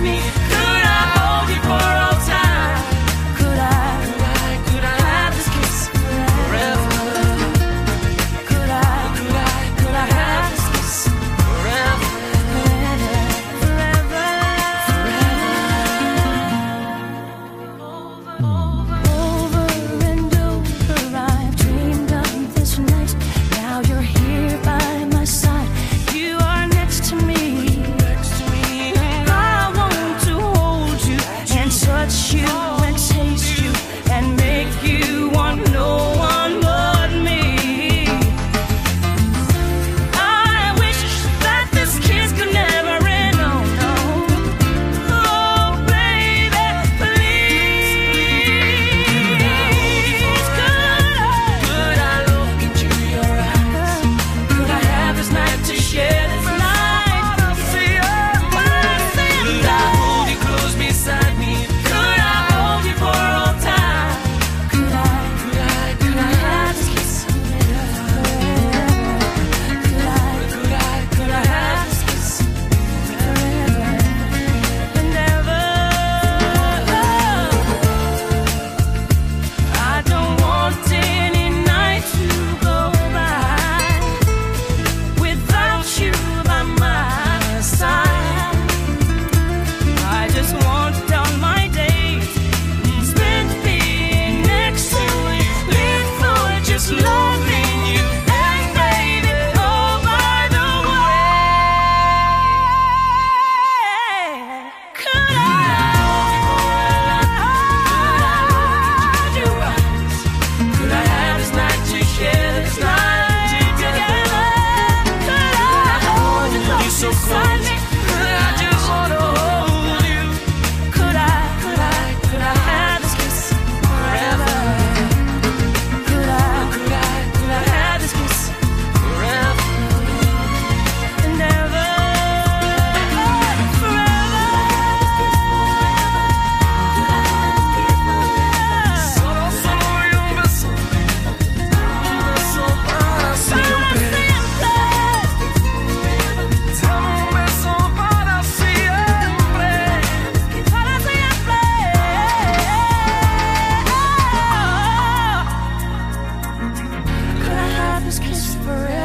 me.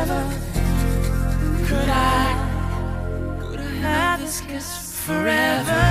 never could I, could I have this kiss forever?